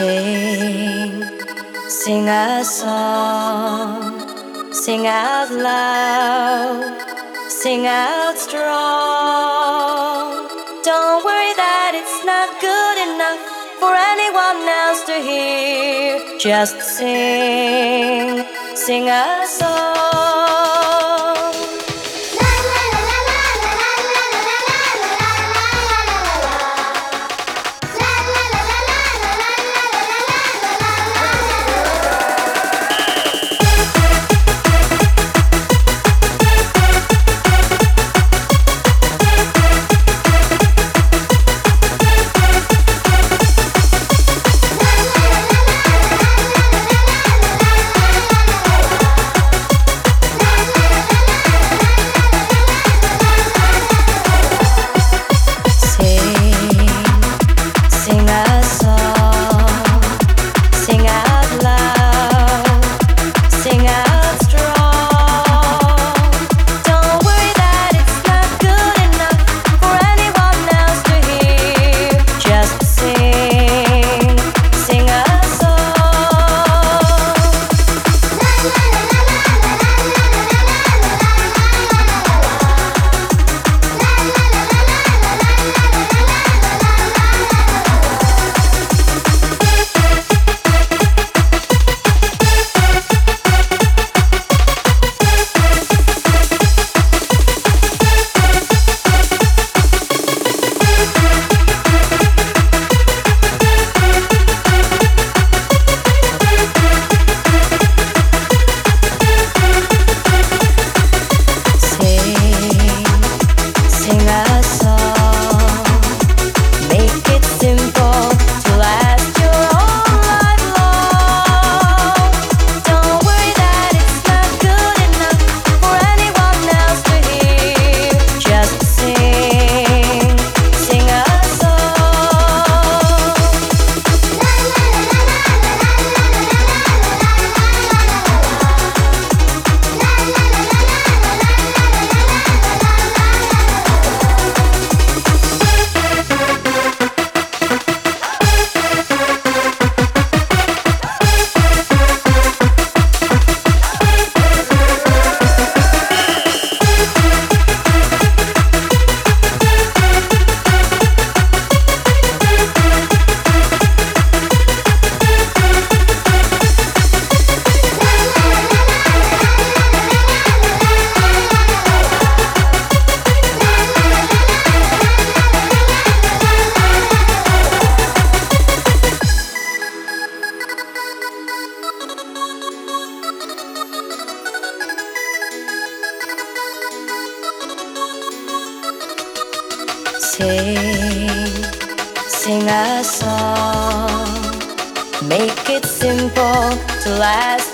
Sing, sing a song, sing out loud, sing out strong. Don't worry that it's not good enough for anyone else to hear. Just sing, sing a song. Sing, a song. Make it simple to last